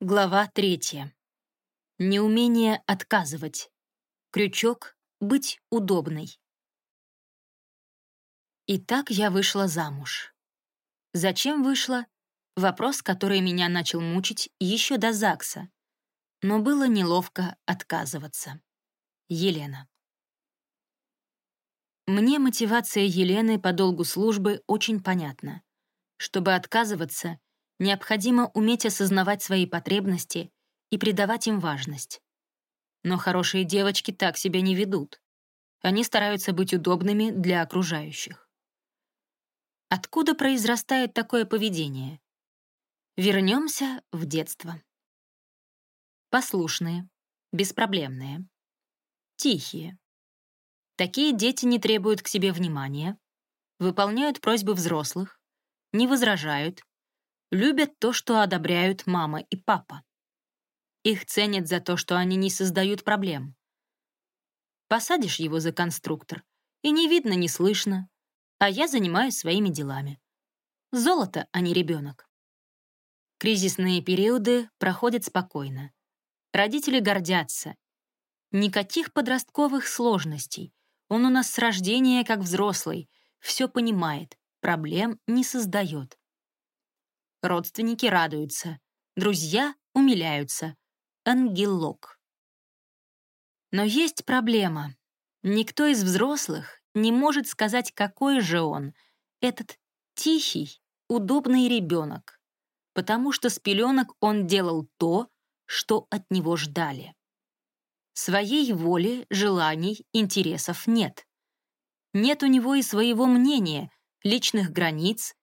Глава третья. Неумение отказывать. Крючок — быть удобной. Итак, я вышла замуж. Зачем вышла? Вопрос, который меня начал мучить еще до ЗАГСа. Но было неловко отказываться. Елена. Мне мотивация Елены по долгу службы очень понятна. Чтобы отказываться — Необходимо уметь осознавать свои потребности и придавать им важность. Но хорошие девочки так себя не ведут. Они стараются быть удобными для окружающих. Откуда произрастает такое поведение? Вернемся в детство. Послушные, беспроблемные, тихие. Такие дети не требуют к себе внимания, выполняют просьбы взрослых, не возражают, любят то, что одобряют мама и папа. Их ценят за то, что они не создают проблем. Посадишь его за конструктор, и не видно, не слышно, а я занимаюсь своими делами. Золото, а не ребенок. Кризисные периоды проходят спокойно. Родители гордятся. Никаких подростковых сложностей. Он у нас с рождения как взрослый, все понимает, проблем не создает. Родственники радуются, друзья умиляются. Ангелок. Но есть проблема. Никто из взрослых не может сказать, какой же он, этот тихий, удобный ребенок, потому что с пеленок он делал то, что от него ждали. Своей воли, желаний, интересов нет. Нет у него и своего мнения, личных границ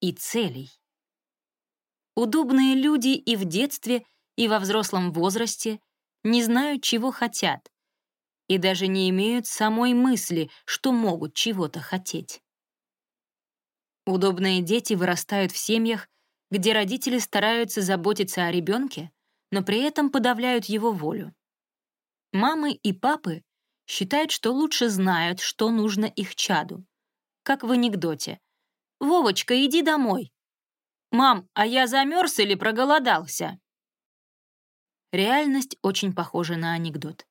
и целей. Удобные люди и в детстве, и во взрослом возрасте не знают, чего хотят, и даже не имеют самой мысли, что могут чего-то хотеть. Удобные дети вырастают в семьях, где родители стараются заботиться о ребенке, но при этом подавляют его волю. Мамы и папы считают, что лучше знают, что нужно их чаду. Как в анекдоте. «Вовочка, иди домой, «Мам, а я замерз или проголодался?» Реальность очень похожа на анекдот.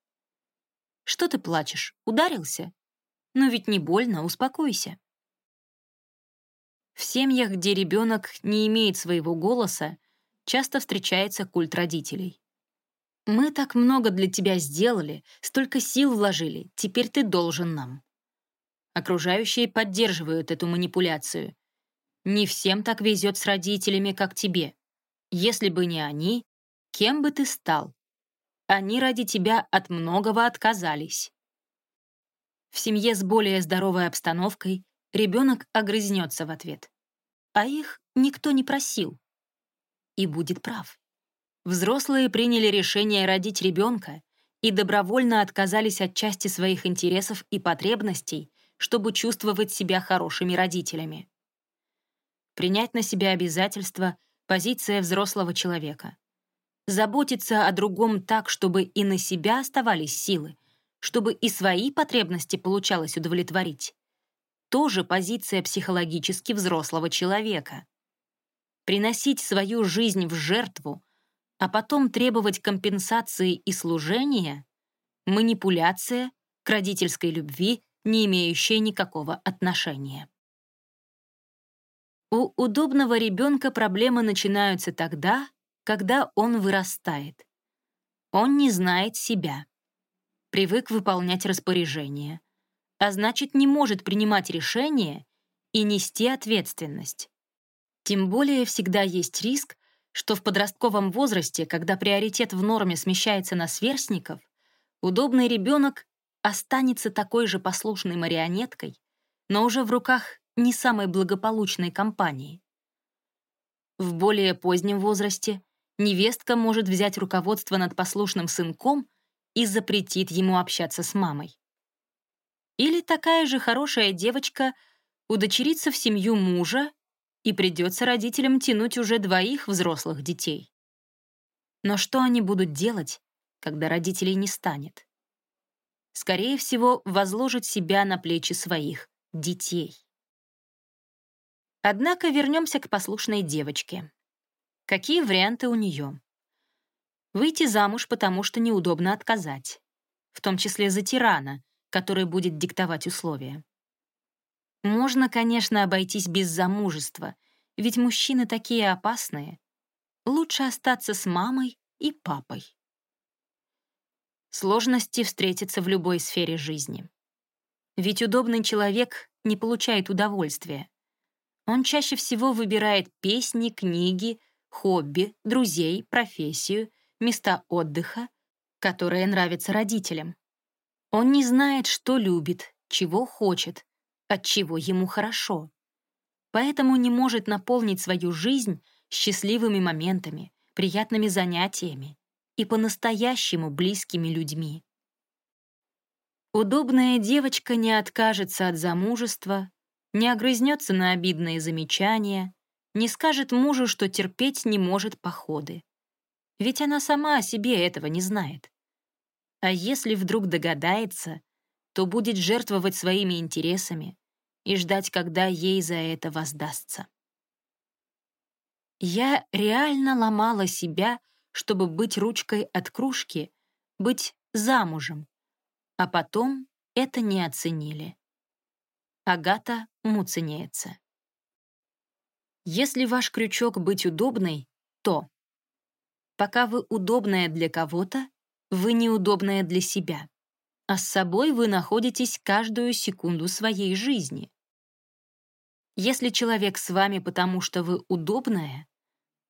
«Что ты плачешь? Ударился? Ну ведь не больно, успокойся». В семьях, где ребенок не имеет своего голоса, часто встречается культ родителей. «Мы так много для тебя сделали, столько сил вложили, теперь ты должен нам». Окружающие поддерживают эту манипуляцию, не всем так везет с родителями, как тебе. Если бы не они, кем бы ты стал? Они ради тебя от многого отказались. В семье с более здоровой обстановкой ребенок огрызнется в ответ. А их никто не просил. И будет прав. Взрослые приняли решение родить ребенка и добровольно отказались от части своих интересов и потребностей, чтобы чувствовать себя хорошими родителями принять на себя обязательства — позиция взрослого человека. Заботиться о другом так, чтобы и на себя оставались силы, чтобы и свои потребности получалось удовлетворить. Тоже позиция психологически взрослого человека. Приносить свою жизнь в жертву, а потом требовать компенсации и служения — манипуляция к родительской любви, не имеющая никакого отношения. У удобного ребенка проблемы начинаются тогда, когда он вырастает. Он не знает себя, привык выполнять распоряжения, а значит, не может принимать решения и нести ответственность. Тем более всегда есть риск, что в подростковом возрасте, когда приоритет в норме смещается на сверстников, удобный ребенок останется такой же послушной марионеткой, но уже в руках не самой благополучной компании. В более позднем возрасте невестка может взять руководство над послушным сынком и запретит ему общаться с мамой. Или такая же хорошая девочка удочерится в семью мужа и придется родителям тянуть уже двоих взрослых детей. Но что они будут делать, когда родителей не станет? Скорее всего, возложат себя на плечи своих детей. Однако вернемся к послушной девочке. Какие варианты у нее? Выйти замуж, потому что неудобно отказать. В том числе за тирана, который будет диктовать условия. Можно, конечно, обойтись без замужества, ведь мужчины такие опасные. Лучше остаться с мамой и папой. Сложности встретятся в любой сфере жизни. Ведь удобный человек не получает удовольствия. Он чаще всего выбирает песни, книги, хобби, друзей, профессию, места отдыха, которые нравятся родителям. Он не знает, что любит, чего хочет, от чего ему хорошо. Поэтому не может наполнить свою жизнь счастливыми моментами, приятными занятиями и по-настоящему близкими людьми. Удобная девочка не откажется от замужества, не огрызнется на обидные замечания, не скажет мужу, что терпеть не может походы. Ведь она сама о себе этого не знает. А если вдруг догадается, то будет жертвовать своими интересами и ждать, когда ей за это воздастся. Я реально ломала себя, чтобы быть ручкой от кружки, быть замужем, а потом это не оценили. Агата Муценеется. Если ваш крючок быть удобной, то пока вы удобная для кого-то, вы неудобная для себя, а с собой вы находитесь каждую секунду своей жизни. Если человек с вами потому, что вы удобная,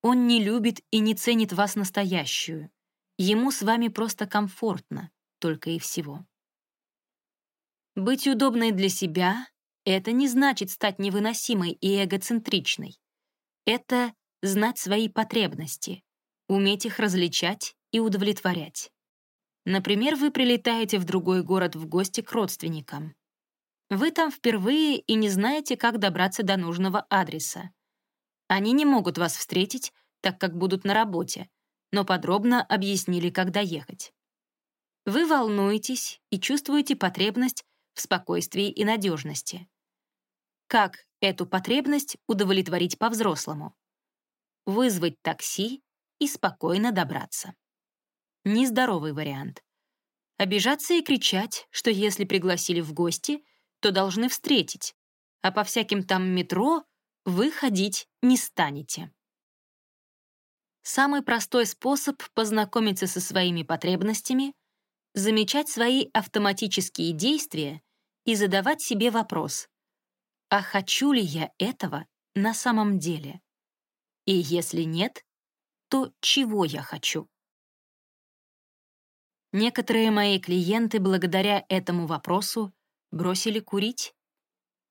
он не любит и не ценит вас настоящую. Ему с вами просто комфортно, только и всего. Быть удобной для себя — это не значит стать невыносимой и эгоцентричной. Это знать свои потребности, уметь их различать и удовлетворять. Например, вы прилетаете в другой город в гости к родственникам. Вы там впервые и не знаете, как добраться до нужного адреса. Они не могут вас встретить, так как будут на работе, но подробно объяснили, как доехать. Вы волнуетесь и чувствуете потребность в спокойствии и надежности. Как эту потребность удовлетворить по-взрослому? Вызвать такси и спокойно добраться. Нездоровый вариант. Обижаться и кричать, что если пригласили в гости, то должны встретить, а по всяким там метро вы ходить не станете. Самый простой способ познакомиться со своими потребностями — замечать свои автоматические действия и задавать себе вопрос, а хочу ли я этого на самом деле? И если нет, то чего я хочу? Некоторые мои клиенты благодаря этому вопросу бросили курить,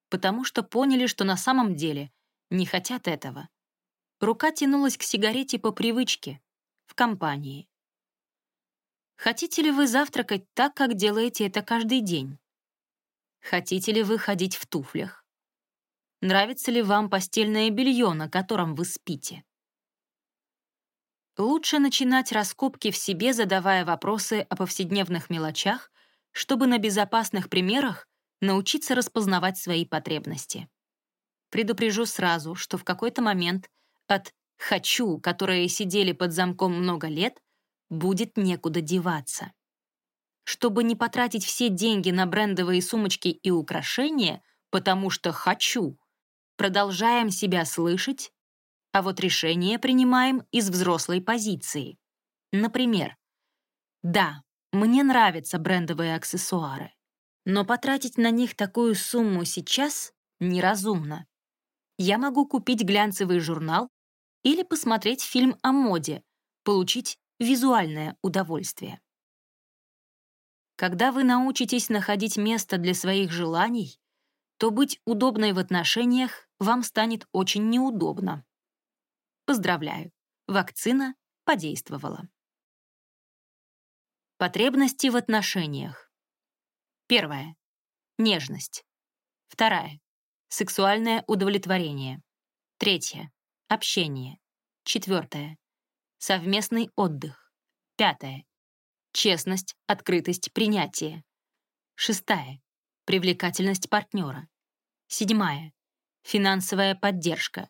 потому что поняли, что на самом деле не хотят этого. Рука тянулась к сигарете по привычке, в компании. Хотите ли вы завтракать так, как делаете это каждый день? Хотите ли вы ходить в туфлях? Нравится ли вам постельное белье, на котором вы спите? Лучше начинать раскопки в себе, задавая вопросы о повседневных мелочах, чтобы на безопасных примерах научиться распознавать свои потребности. Предупрежу сразу, что в какой-то момент от «хочу», которые сидели под замком много лет, будет некуда деваться. Чтобы не потратить все деньги на брендовые сумочки и украшения, потому что «хочу», продолжаем себя слышать, а вот решение принимаем из взрослой позиции. Например, «Да, мне нравятся брендовые аксессуары, но потратить на них такую сумму сейчас неразумно. Я могу купить глянцевый журнал или посмотреть фильм о моде, получить визуальное удовольствие. Когда вы научитесь находить место для своих желаний, то быть удобной в отношениях вам станет очень неудобно. Поздравляю, вакцина подействовала. Потребности в отношениях. Первое. Нежность. Вторая. Сексуальное удовлетворение. Третье. Общение. Четвертое. Совместный отдых. Пятое. Честность, открытость, принятие. Шестая. Привлекательность партнера. Седьмая. Финансовая поддержка.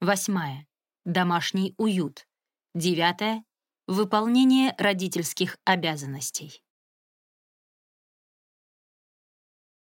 Восьмая. Домашний уют. Девятое. Выполнение родительских обязанностей.